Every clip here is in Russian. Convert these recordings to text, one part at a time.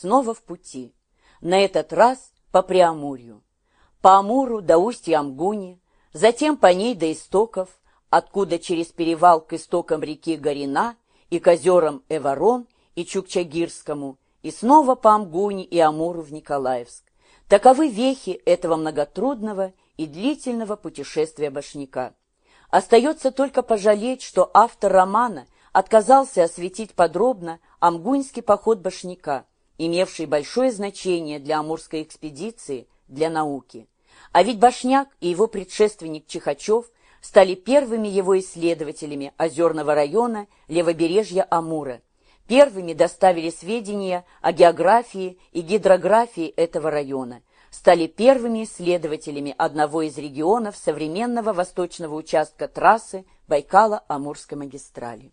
снова в пути. На этот раз по Преамурью. По Амуру до устья Амгуни, затем по ней до истоков, откуда через перевал к истокам реки Горина и к озерам Эворон и Чукчагирскому, и снова по Амгуни и Амуру в Николаевск. Таковы вехи этого многотрудного и длительного путешествия башняка. Остается только пожалеть, что автор романа отказался осветить подробно Амгуньский поход башняка, имевший большое значение для Амурской экспедиции, для науки. А ведь Башняк и его предшественник Чихачев стали первыми его исследователями озерного района левобережья Амура. Первыми доставили сведения о географии и гидрографии этого района, стали первыми исследователями одного из регионов современного восточного участка трассы Байкала-Амурской магистрали.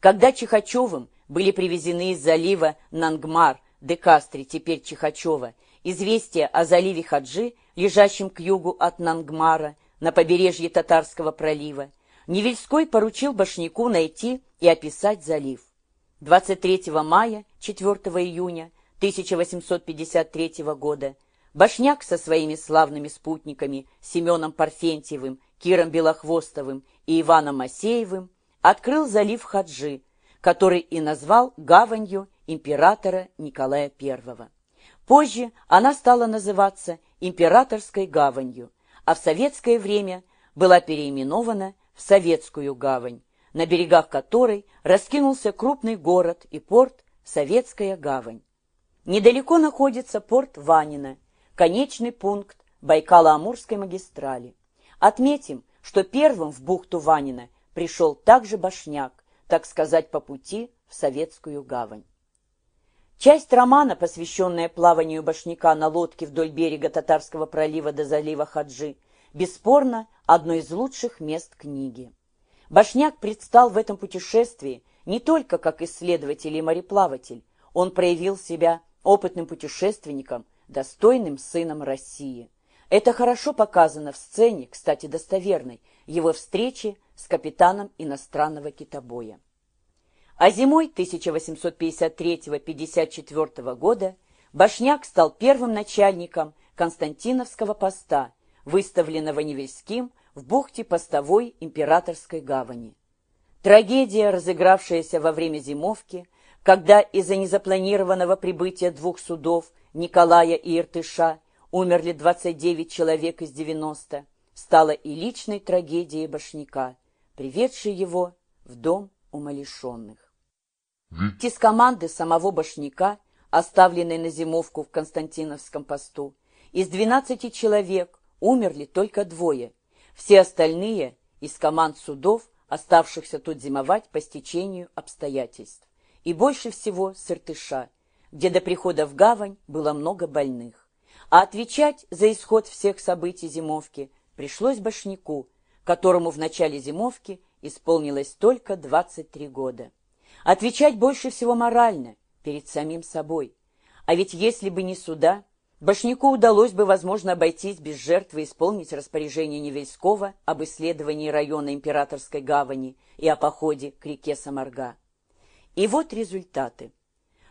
Когда Чихачевым были привезены из залива Нангмар, Декастри, теперь Чихачева, известия о заливе Хаджи, лежащем к югу от Нангмара, на побережье Татарского пролива, Невельской поручил Башняку найти и описать залив. 23 мая, 4 июня 1853 года Башняк со своими славными спутниками Семеном Парфентьевым, Киром Белохвостовым и Иваном Масеевым открыл залив Хаджи, который и назвал гаванью императора Николая I. Позже она стала называться Императорской гаванью, а в советское время была переименована в Советскую гавань, на берегах которой раскинулся крупный город и порт Советская гавань. Недалеко находится порт Ванина, конечный пункт Байкало-Амурской магистрали. Отметим, что первым в бухту Ванина пришел также Башняк, так сказать, по пути в Советскую гавань. Часть романа, посвященная плаванию Башняка на лодке вдоль берега Татарского пролива до залива Хаджи, бесспорно одно из лучших мест книги. Башняк предстал в этом путешествии не только как исследователь и мореплаватель, он проявил себя опытным путешественником, достойным сыном России. Это хорошо показано в сцене, кстати, достоверной, его встречи с капитаном иностранного китобоя. А зимой 1853-54 года Башняк стал первым начальником Константиновского поста, выставленного Невельским в бухте постовой императорской гавани. Трагедия, разыгравшаяся во время зимовки, когда из-за незапланированного прибытия двух судов Николая и Иртыша умерли 29 человек из 90, стала и личной трагедией Башняка, приведшей его в дом умалишенных. Из команды самого Башняка, оставленной на зимовку в Константиновском посту, из 12 человек умерли только двое – все остальные из команд судов, оставшихся тут зимовать по стечению обстоятельств. И больше всего с Иртыша, где до прихода в гавань было много больных. А отвечать за исход всех событий зимовки пришлось Башняку, которому в начале зимовки исполнилось только 23 года. Отвечать больше всего морально, перед самим собой. А ведь если бы не суда, Башняку удалось бы, возможно, обойтись без жертвы исполнить распоряжение Невельского об исследовании района Императорской гавани и о походе к реке Самарга. И вот результаты.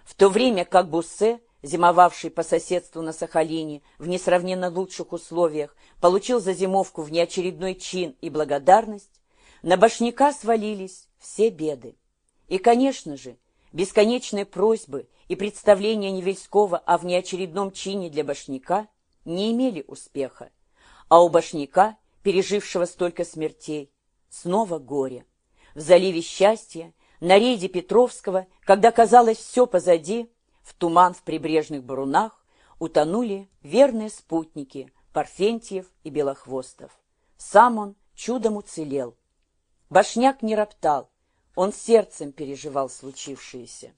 В то время как Буссе, зимовавший по соседству на Сахалине в несравненно лучших условиях, получил за зимовку внеочередной чин и благодарность, на Башняка свалились все беды. И, конечно же, бесконечные просьбы и представления Невельского о внеочередном чине для Башняка не имели успеха, а у Башняка, пережившего столько смертей, снова горе. В заливе счастья, на рейде Петровского, когда казалось все позади, в туман в прибрежных барунах утонули верные спутники Парфентьев и Белохвостов. Сам он чудом уцелел. Башняк не роптал, он сердцем переживал случившееся.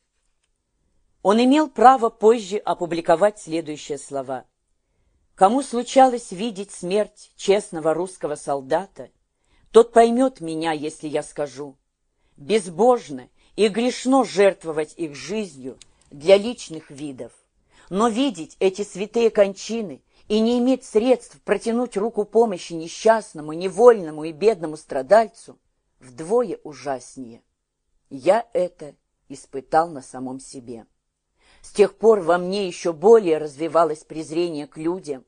Он имел право позже опубликовать следующие слова. «Кому случалось видеть смерть честного русского солдата, тот поймет меня, если я скажу. Безбожно и грешно жертвовать их жизнью для личных видов. Но видеть эти святые кончины и не иметь средств протянуть руку помощи несчастному, невольному и бедному страдальцу вдвое ужаснее. Я это испытал на самом себе. С тех пор во мне еще более развивалось презрение к людям,